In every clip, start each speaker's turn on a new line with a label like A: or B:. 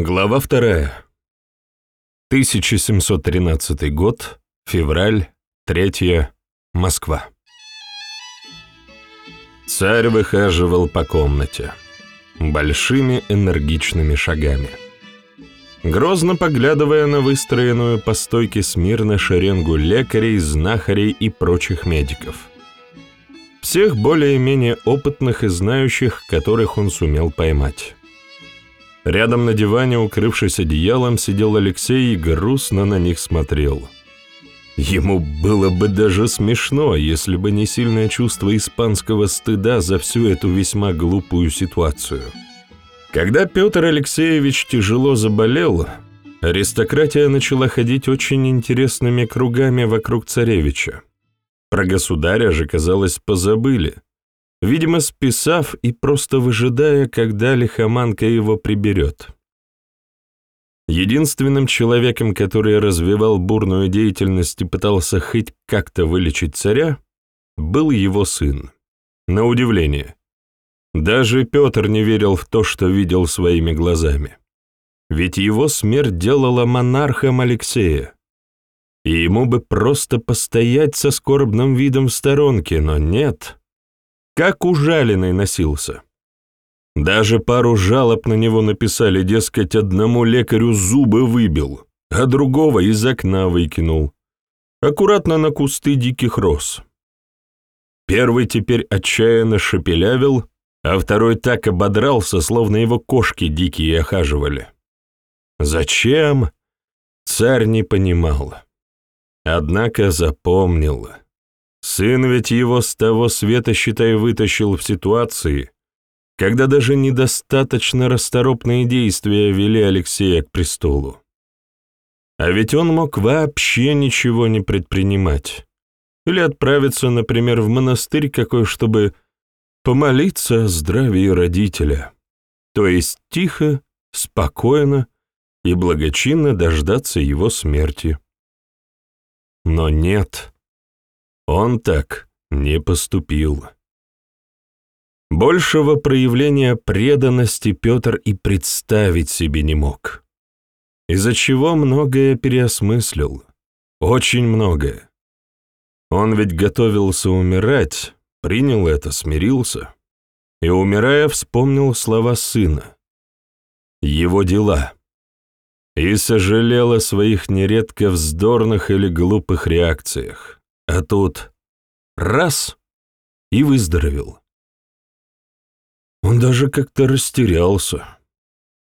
A: Глава вторая. 1713 год, февраль, 3 Москва. Царь выхаживал по комнате большими энергичными шагами. Грозно поглядывая на выстроенную по стойке смирно шеренгу лекарей, знахарей и прочих медиков. Всех более-менее опытных и знающих, которых он сумел поймать. Рядом на диване, укрывшись одеялом, сидел Алексей и грустно на них смотрел. Ему было бы даже смешно, если бы не сильное чувство испанского стыда за всю эту весьма глупую ситуацию. Когда Петр Алексеевич тяжело заболел, аристократия начала ходить очень интересными кругами вокруг царевича. Про государя же, казалось, позабыли – видимо, списав и просто выжидая, когда лихоманка его приберет. Единственным человеком, который развивал бурную деятельность и пытался хоть как-то вылечить царя, был его сын. На удивление. Даже Петр не верил в то, что видел своими глазами. Ведь его смерть делала монархом Алексея. И ему бы просто постоять со скорбным видом в сторонке, но нет как ужаленный носился. Даже пару жалоб на него написали, дескать, одному лекарю зубы выбил, а другого из окна выкинул. Аккуратно на кусты диких роз. Первый теперь отчаянно шепелявил, а второй так ободрался, словно его кошки дикие охаживали. Зачем? Царь не понимал. Однако запомнил. Сын ведь его с того света, считай, вытащил в ситуации, когда даже недостаточно расторопные действия вели Алексея к престолу. А ведь он мог вообще ничего не предпринимать. Или отправиться, например, в монастырь какой, чтобы помолиться о здравии родителя. То есть тихо, спокойно и благочинно дождаться его смерти. Но нет. Он так не поступил. Большего проявления преданности Петр и представить себе не мог, из-за чего многое переосмыслил, очень многое. Он ведь готовился умирать, принял это, смирился, и, умирая, вспомнил слова сына, его дела, и сожалел о своих нередко вздорных или глупых реакциях. А тут раз — и выздоровел. Он даже как-то растерялся.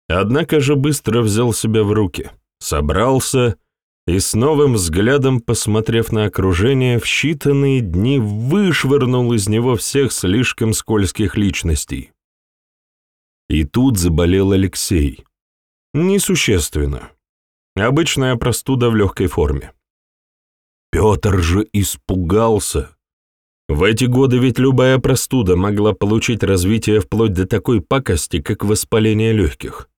A: Однако же быстро взял себя в руки, собрался и с новым взглядом, посмотрев на окружение, в считанные дни вышвырнул из него всех слишком скользких личностей. И тут заболел Алексей. Несущественно. Обычная простуда в легкой форме. Петр же испугался. В эти годы ведь любая простуда могла получить развитие вплоть до такой пакости, как воспаление легких.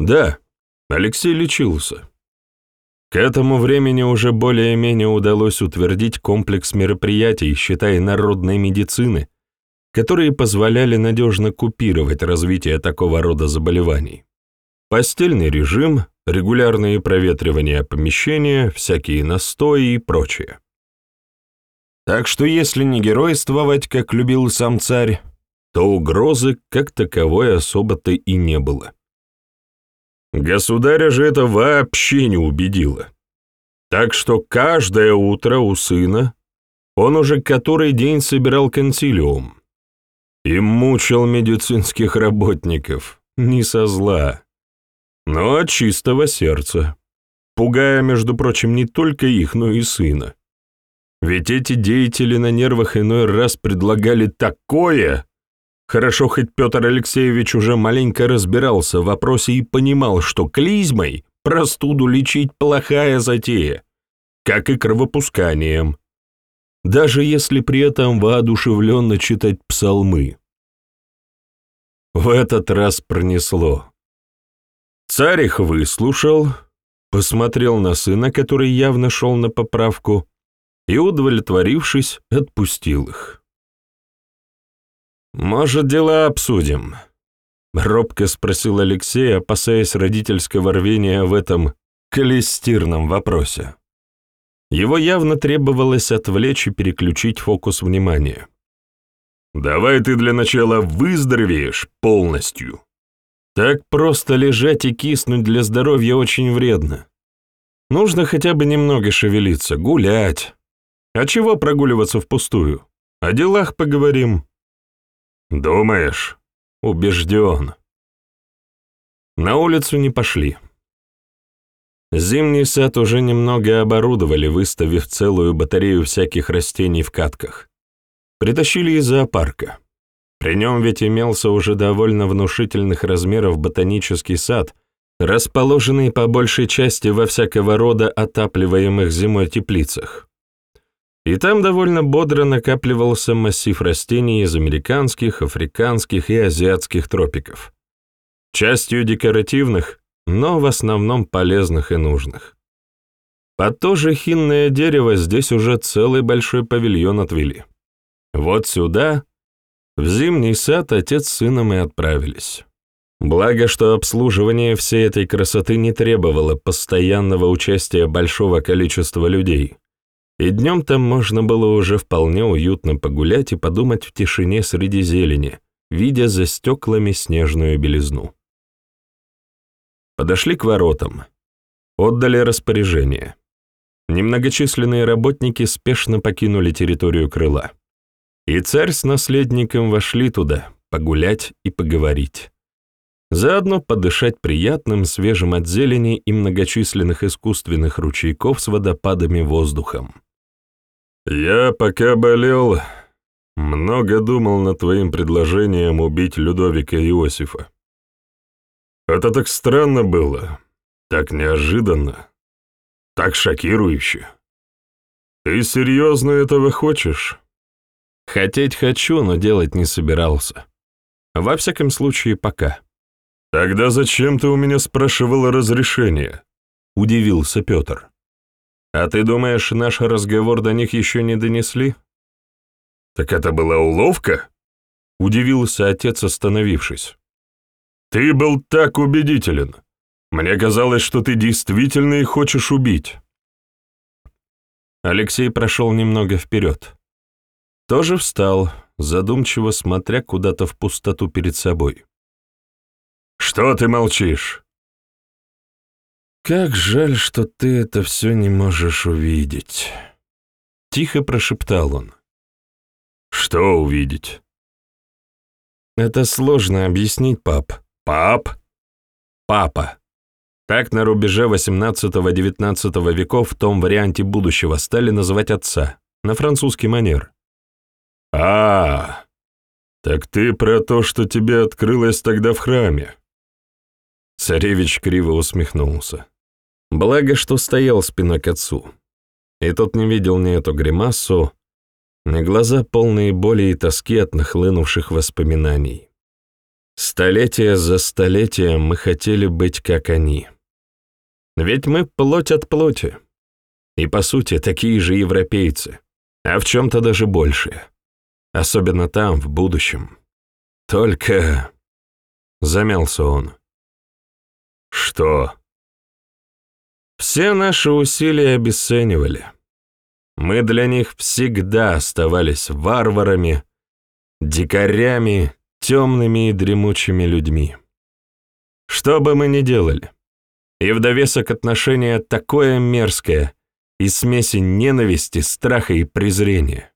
A: Да, Алексей лечился. К этому времени уже более-менее удалось утвердить комплекс мероприятий, считай, народной медицины, которые позволяли надежно купировать развитие такого рода заболеваний. Постельный режим, регулярные проветривания помещения, всякие настои и прочее. Так что если не геройствовать, как любил сам царь, то угрозы как таковой особо-то и не было. Государя же это вообще не убедило. Так что каждое утро у сына он уже который день собирал консилиум и мучил медицинских работников, не со зла, но от чистого сердца, пугая, между прочим, не только их, но и сына. Ведь эти деятели на нервах иной раз предлагали такое. Хорошо, хоть Петр Алексеевич уже маленько разбирался в вопросе и понимал, что клизмой простуду лечить плохая затея, как и кровопусканием, даже если при этом воодушевленно читать псалмы. В этот раз пронесло. Царь их выслушал, посмотрел на сына, который явно шел на поправку, и, удовлетворившись, отпустил их. «Может, дела обсудим?» — робко спросил Алексей, опасаясь родительского рвения в этом калистирном вопросе. Его явно требовалось отвлечь и переключить фокус внимания. «Давай ты для начала выздоровеешь полностью. Так просто лежать и киснуть для здоровья очень вредно. Нужно хотя бы немного шевелиться, гулять. А чего прогуливаться впустую? О делах поговорим». «Думаешь?» «Убежден». На улицу не пошли. Зимний сад уже немного оборудовали, выставив целую батарею всяких растений в катках. Притащили из зоопарка. При нем ведь имелся уже довольно внушительных размеров ботанический сад, расположенный по большей части во всякого рода отапливаемых зимой теплицах. И там довольно бодро накапливался массив растений из американских, африканских и азиатских тропиков. Частью декоративных, но в основном полезных и нужных. Под то же хинное дерево здесь уже целый большой павильон отвели. Вот сюда, в зимний сад, отец с сыном и отправились. Благо, что обслуживание всей этой красоты не требовало постоянного участия большого количества людей, и днем там можно было уже вполне уютно погулять и подумать в тишине среди зелени, видя за стеклами снежную белизну. Подошли к воротам. Отдали распоряжение. Немногочисленные работники спешно покинули территорию крыла. И царь с наследником вошли туда, погулять и поговорить. Заодно подышать приятным, свежим от зелени и многочисленных искусственных ручейков с водопадами воздухом. «Я пока болел, много думал над твоим предложением убить Людовика Иосифа. Это так странно было, так неожиданно, так шокирующе. Ты серьезно этого хочешь? Хотеть хочу, но делать не собирался. Во всяком случае, пока. Тогда зачем ты у меня спрашивала разрешение? Удивился Петр. А ты думаешь, наш разговор до них еще не донесли? Так это была уловка? Удивился отец, остановившись. Ты был так убедителен. Мне казалось, что ты действительно их хочешь убить. Алексей прошел немного вперед. Тоже встал, задумчиво смотря куда-то в пустоту перед собой. «Что ты молчишь?» «Как жаль, что ты это все не можешь увидеть», — тихо прошептал он. «Что увидеть?» «Это сложно объяснить, пап», Пап? Папа. Так на рубеже XVIII-XIX веков в том варианте будущего стали называть отца, на французский манер. А, так ты про то, что тебе открылось тогда в храме?» Царевич криво усмехнулся. Благо, что стоял спиной к отцу. И тот не видел ни эту гримасу, ни глаза полные боли и тоски от нахлынувших воспоминаний. Столетия за столетием мы хотели быть как они. Ведь мы плоть от плоти. И, по сути, такие же европейцы, а в чем-то даже больше. Особенно там, в будущем. Только... Замялся он. Что? Все наши усилия обесценивали. Мы для них всегда оставались варварами, дикарями темными и дремучими людьми. Что бы мы ни делали, и в довесок отношения такое мерзкое, и смеси ненависти, страха и презрения.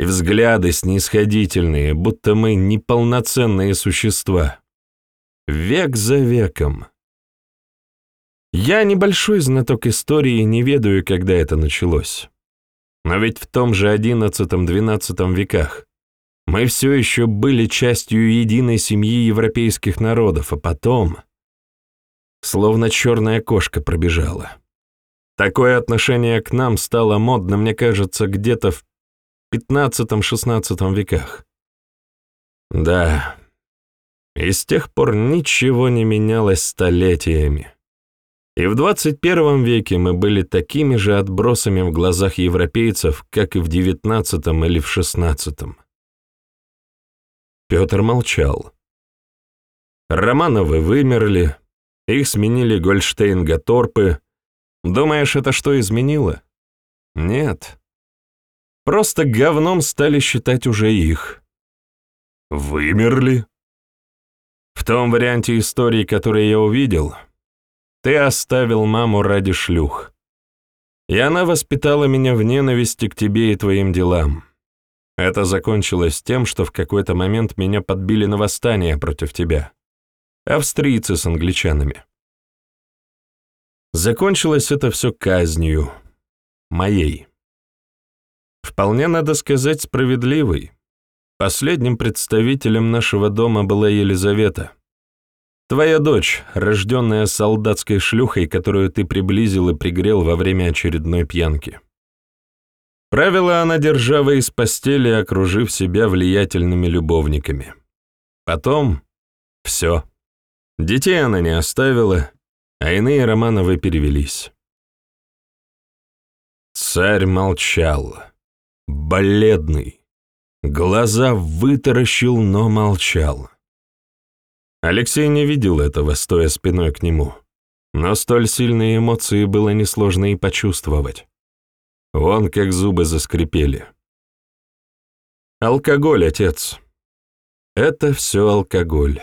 A: И взгляды снисходительные, будто мы неполноценные существа. Век за веком. Я небольшой знаток истории не ведаю, когда это началось. Но ведь в том же XI-XII веках мы все еще были частью единой семьи европейских народов, а потом... Словно черная кошка пробежала. Такое отношение к нам стало модно, мне кажется, где-то в XV-XVI веках. Да, и с тех пор ничего не менялось столетиями. И в 21 веке мы были такими же отбросами в глазах европейцев, как и в XIX или в XVI. Петр молчал. Романовы вымерли, их сменили Гольштейн-Гаторпы. Думаешь, это что изменило? Нет. Просто говном стали считать уже их. Вымерли? В том варианте истории, который я увидел, ты оставил маму ради шлюх. И она воспитала меня в ненависти к тебе и твоим делам. Это закончилось тем, что в какой-то момент меня подбили на восстание против тебя. Австрийцы с англичанами. Закончилось это все казнью. Моей. Вполне, надо сказать, справедливой. Последним представителем нашего дома была Елизавета. Твоя дочь, рожденная солдатской шлюхой, которую ты приблизил и пригрел во время очередной пьянки. Правила она держава из постели, окружив себя влиятельными любовниками. Потом — все. Детей она не оставила, а иные Романовы перевелись. Царь молчал, бледный, глаза вытаращил, но молчал. Алексей не видел этого, стоя спиной к нему, но столь сильные эмоции было несложно и почувствовать. Вон как зубы заскрипели. Алкоголь, отец. Это все алкоголь.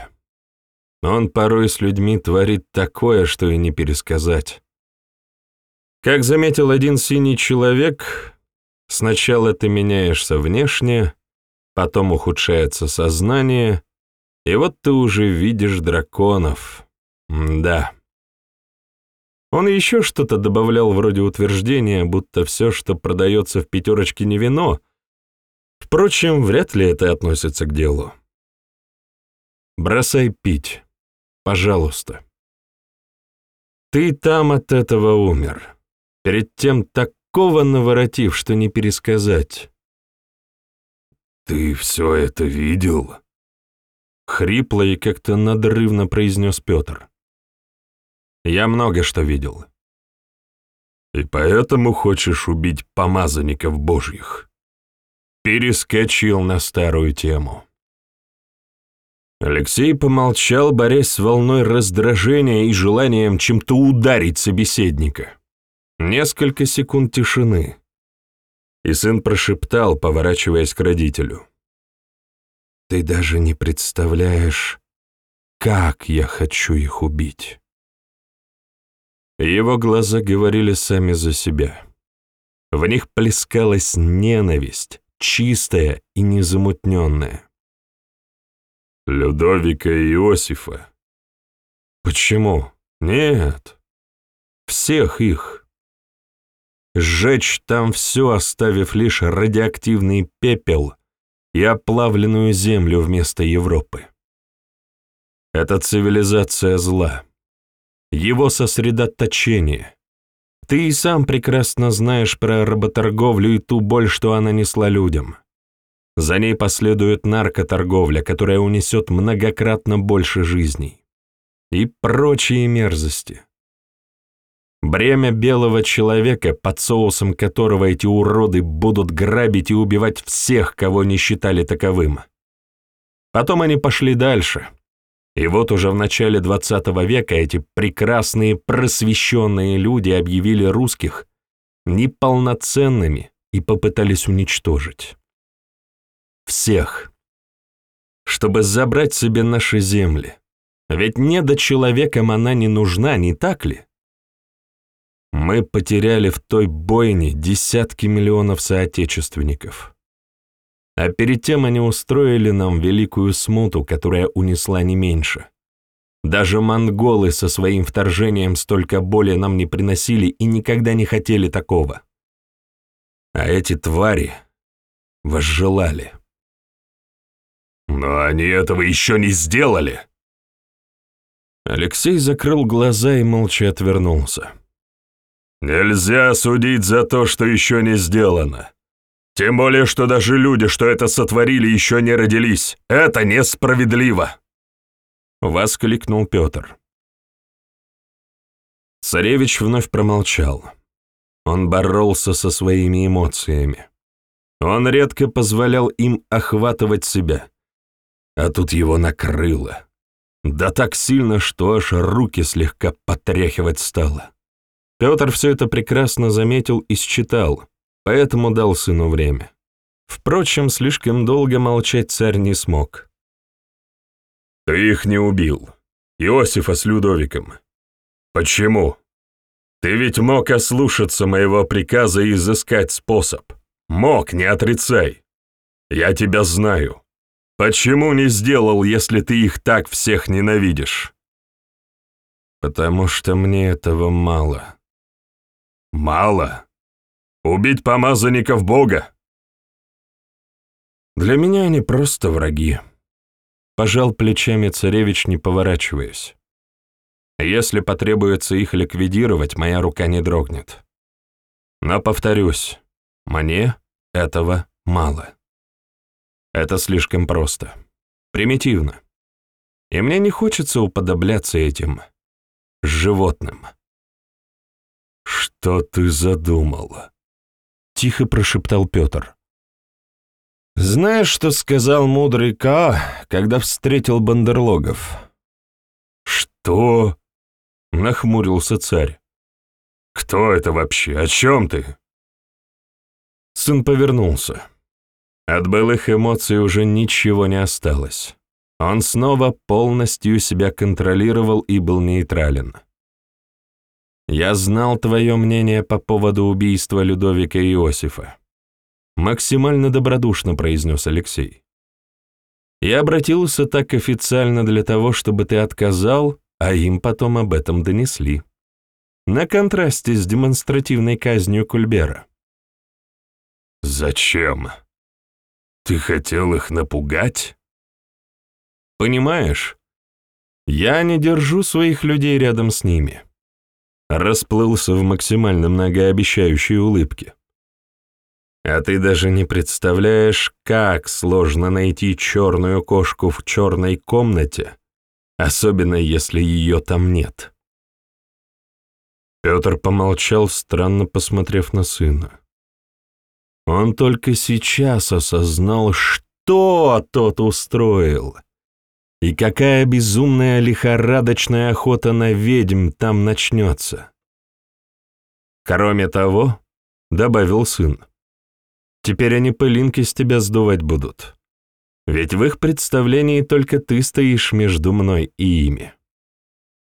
A: Он порой с людьми творит такое, что и не пересказать. Как заметил один синий человек, сначала ты меняешься внешне, потом ухудшается сознание, и вот ты уже видишь драконов. М да. Он еще что-то добавлял вроде утверждения, будто все, что продается в пятерочке, не вино. Впрочем, вряд ли это относится к делу. Бросай пить. Пожалуйста. Ты там от этого умер. Перед тем такого наворотив, что не пересказать.
B: «Ты все это видел?»
A: Хрипло и как-то надрывно произнес Петр. «Я много что видел».
B: «И поэтому хочешь убить помазанников божьих?»
A: Перескочил на старую тему. Алексей помолчал, борясь с волной раздражения и желанием чем-то ударить собеседника. Несколько секунд тишины. И сын прошептал, поворачиваясь к родителю. «Ты даже не представляешь, как я хочу их убить». Его глаза говорили сами за себя. В них плескалась ненависть, чистая и незамутненная.
B: Людовика и Иосифа.
A: Почему? Нет. Всех их. Сжечь там все, оставив лишь радиоактивный пепел и оплавленную землю вместо Европы. Это цивилизация зла. Его сосредоточение. Ты и сам прекрасно знаешь про работорговлю и ту боль, что она несла людям. За ней последует наркоторговля, которая унесет многократно больше жизней. И прочие мерзости. Бремя белого человека, под соусом которого эти уроды будут грабить и убивать всех, кого не считали таковым. Потом они пошли дальше. И вот уже в начале XX века эти прекрасные просвещенные люди объявили русских неполноценными и попытались уничтожить. Всех. Чтобы забрать себе наши земли. Ведь не до человеком она не нужна, не так ли? Мы потеряли в той бойне десятки миллионов соотечественников. А перед тем они устроили нам великую смуту, которая унесла не меньше. Даже монголы со своим вторжением столько боли нам не приносили и никогда не хотели такого. А эти твари возжелали.
B: Но они этого еще не сделали.
A: Алексей закрыл глаза и молча отвернулся.
B: Нельзя судить за то, что еще не сделано. Тем более, что даже люди, что это сотворили, еще не родились. Это несправедливо.
A: Воскликнул Петр. Царевич вновь промолчал. Он боролся со своими эмоциями. Он редко позволял им охватывать себя. А тут его накрыло. Да так сильно, что аж руки слегка потряхивать стало. Петр все это прекрасно заметил и считал, поэтому дал сыну время. Впрочем, слишком долго молчать царь не смог.
B: «Ты их не убил. Иосифа с Людовиком. Почему? Ты ведь мог ослушаться моего приказа и изыскать способ. Мог, не отрицай. Я тебя знаю. Почему не сделал, если ты их так всех ненавидишь?»
A: «Потому что мне этого мало».
B: «Мало? Убить помазанников Бога?»
A: «Для меня они просто враги», — пожал плечами царевич, не поворачиваясь. «Если потребуется их ликвидировать, моя рука не дрогнет. Но, повторюсь, мне этого мало. Это слишком просто, примитивно. И мне не хочется уподобляться этим животным.
B: «Что ты задумал?»
A: — тихо прошептал Петр. «Знаешь, что сказал мудрый Ка, когда встретил бандерлогов?»
B: «Что?»
A: — нахмурился царь.
B: «Кто это вообще? О чем ты?»
A: Сын повернулся. От былых эмоций уже ничего не осталось. Он снова полностью себя контролировал и был нейтрален. «Я знал твое мнение по поводу убийства Людовика Иосифа», максимально добродушно произнес Алексей. «Я обратился так официально для того, чтобы ты отказал, а им потом об этом донесли. На контрасте с демонстративной казнью Кульбера».
B: «Зачем? Ты хотел их напугать?»
A: «Понимаешь, я не держу своих людей рядом с ними». Расплылся в максимально многообещающей улыбке. А ты даже не представляешь, как сложно найти черную кошку в черной комнате, особенно если ее там нет. Петр помолчал, странно посмотрев на сына. Он только сейчас осознал, что тот устроил, и какая безумная лихорадочная охота на ведьм там начнется. Кроме того, добавил сын, теперь они пылинки с тебя сдувать будут. Ведь в их представлении только ты стоишь между мной и ими.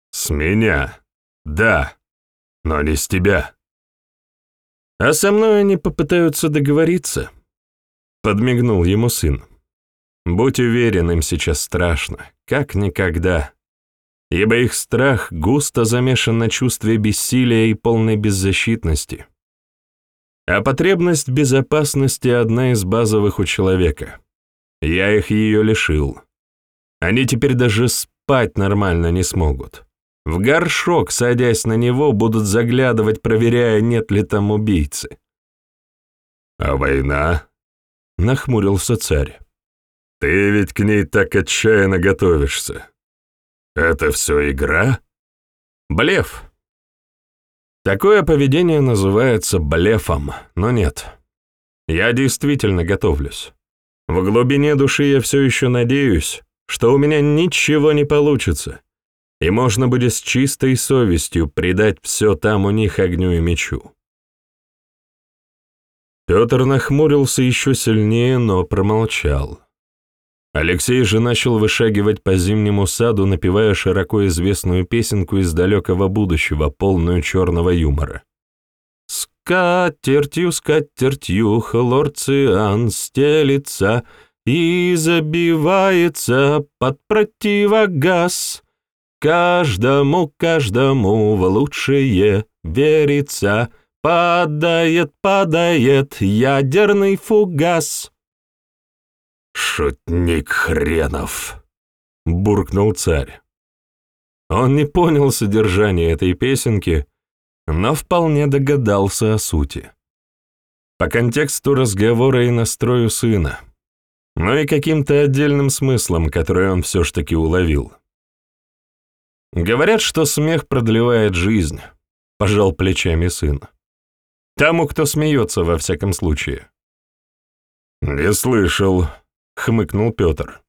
B: С меня? Да, но не с тебя.
A: А со мной они попытаются договориться, подмигнул ему сын. Будь уверен, им сейчас страшно, как никогда, ибо их страх густо замешан на чувстве бессилия и полной беззащитности. А потребность безопасности — одна из базовых у человека. Я их ее лишил. Они теперь даже спать нормально не смогут. В горшок, садясь на него, будут заглядывать, проверяя, нет ли там убийцы.
B: «А война?»
A: — нахмурился царь.
B: «Ты ведь к ней так отчаянно готовишься. Это все игра?»
A: «Блеф». Такое поведение называется блефом, но нет. Я действительно готовлюсь. В глубине души я все еще надеюсь, что у меня ничего не получится, и можно будет с чистой совестью предать все там у них огню и мечу. Петр нахмурился еще сильнее, но промолчал. Алексей же начал вышагивать по зимнему саду, напевая широко известную песенку из далекого будущего, полную черного юмора. «Скатертью, скатертью, хлорциан стелится и забивается под противогаз. Каждому, каждому в лучшее верится, падает, падает ядерный фугас».
B: «Шутник хренов!» — буркнул царь.
A: Он не понял содержания этой песенки, но вполне догадался о сути. По контексту разговора и настрою сына, но и каким-то отдельным смыслом, который он все ж таки уловил. Говорят, что смех продлевает жизнь, пожал плечами сын. Тому, кто смеется, во всяком случае.
B: «Не слышал», —
A: хмыкнул Петр.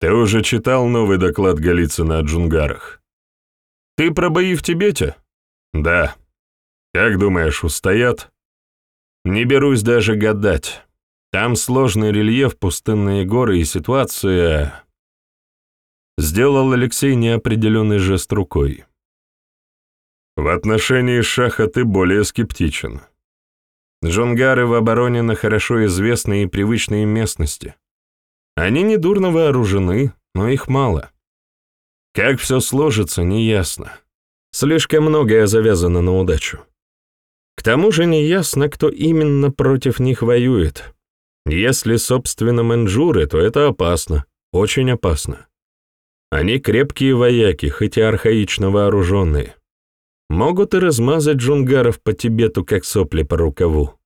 A: Ты уже читал новый доклад Голицына о джунгарах?
B: Ты про бои в Тибете?
A: Да. Как думаешь, устоят?
B: Не берусь даже гадать. Там сложный рельеф, пустынные горы и ситуация... Сделал Алексей неопределенный жест рукой.
A: В отношении шаха ты более скептичен.
B: Джунгары в обороне на хорошо известной и привычной местности. Они недурно вооружены, но их мало. Как все сложится, неясно. Слишком многое завязано на удачу. К тому же неясно, кто именно против них воюет. Если, собственно, маньчжуры, то это опасно, очень опасно. Они крепкие вояки, хоть и архаично вооруженные. Могут и размазать джунгаров по Тибету, как сопли по рукаву.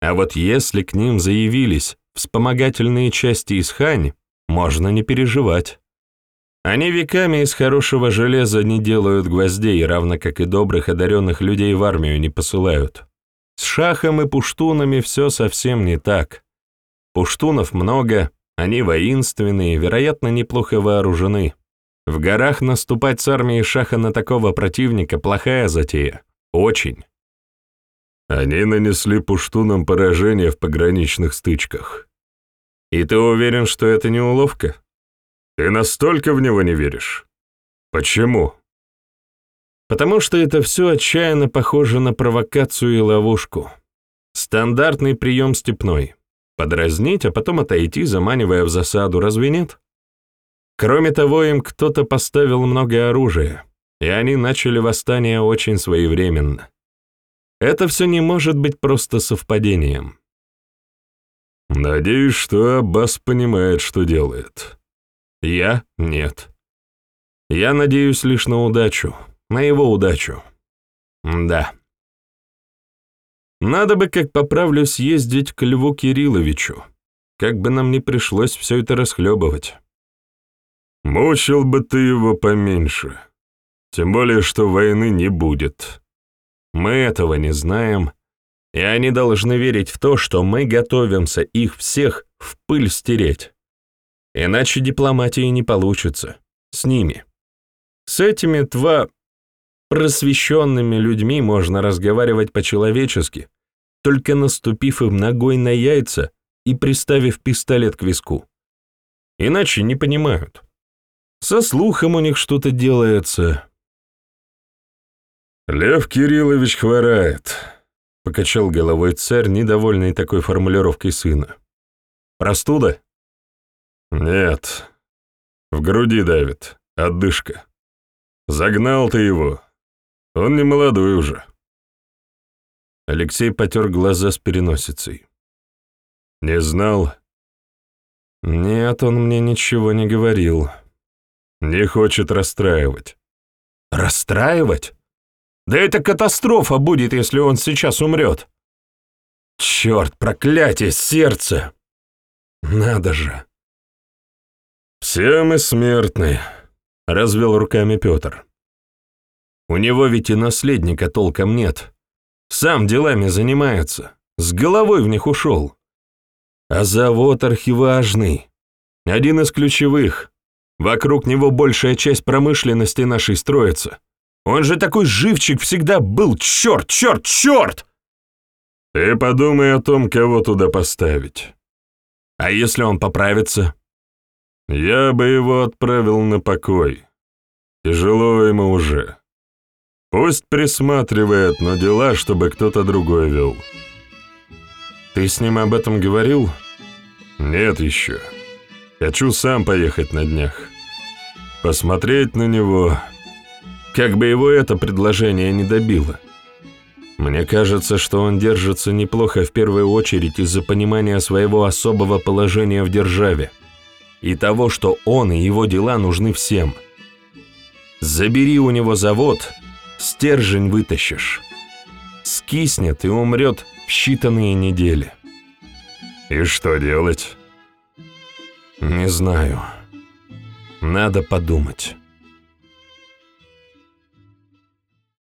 B: А вот если к ним заявились вспомогательные части из Хань, можно не переживать. Они веками из хорошего железа не делают гвоздей, равно как и добрых одаренных людей в армию не посылают. С шахом и пуштунами все совсем не так. Пуштунов много, они воинственные, вероятно, неплохо вооружены. В горах наступать с армией шаха на такого противника – плохая затея. Очень.
A: Они нанесли пуштунам поражение в пограничных стычках.
B: И ты уверен, что это не уловка?
A: Ты настолько в него не веришь? Почему?
B: Потому что это все отчаянно похоже на провокацию и ловушку. Стандартный прием степной. Подразнить, а потом отойти, заманивая в засаду, разве нет? Кроме того, им кто-то поставил много оружия, и они начали восстание очень своевременно. Это все не может быть просто совпадением.
A: Надеюсь, что Аббас понимает, что делает.
B: Я — нет. Я надеюсь лишь на удачу, на его удачу. Да. Надо бы, как поправлюсь, ездить к Льву Кирилловичу. Как бы нам не пришлось все это расхлебывать.
A: Мучил бы ты его поменьше. Тем более, что войны не будет.
B: Мы этого не знаем, и они должны верить в то, что мы готовимся их всех в пыль стереть. Иначе дипломатии не получится. С ними. С этими два просвещенными людьми можно разговаривать по-человечески, только наступив им ногой на яйца и приставив пистолет к виску. Иначе не понимают. Со слухом у них что-то делается,
A: «Лев Кириллович хворает», — покачал головой царь, недовольный такой формулировкой сына.
B: «Простуда?»
A: «Нет. В груди давит. Отдышка. Загнал ты его. Он не молодой уже».
B: Алексей потер глаза с переносицей.
A: «Не знал?»
B: «Нет, он мне ничего не говорил.
A: Не хочет расстраивать».
B: «Расстраивать?» Да это катастрофа будет, если он сейчас умрет. Черт, проклятие, сердце! Надо же.
A: Все мы смертны, развел руками Петр.
B: У него ведь и наследника толком нет. Сам делами занимается, с головой в них ушел. А завод архиважный, один из ключевых. Вокруг него большая часть промышленности нашей строится. Он же такой живчик всегда был, черт, черт, черт!
A: Ты подумай о том, кого туда поставить.
B: А если он поправится?
A: Я бы его отправил на покой. Тяжело ему уже. Пусть присматривает, но дела, чтобы кто-то другой вел.
B: Ты с ним об этом говорил?
A: Нет еще. Хочу сам поехать на днях. Посмотреть на него,
B: как бы его это предложение не добило. Мне кажется, что он держится неплохо в первую очередь из-за понимания своего особого положения в державе и того, что он и его дела нужны всем. Забери у него завод, стержень вытащишь. Скиснет и умрет в считанные недели.
A: И что делать?
B: Не знаю. Надо подумать.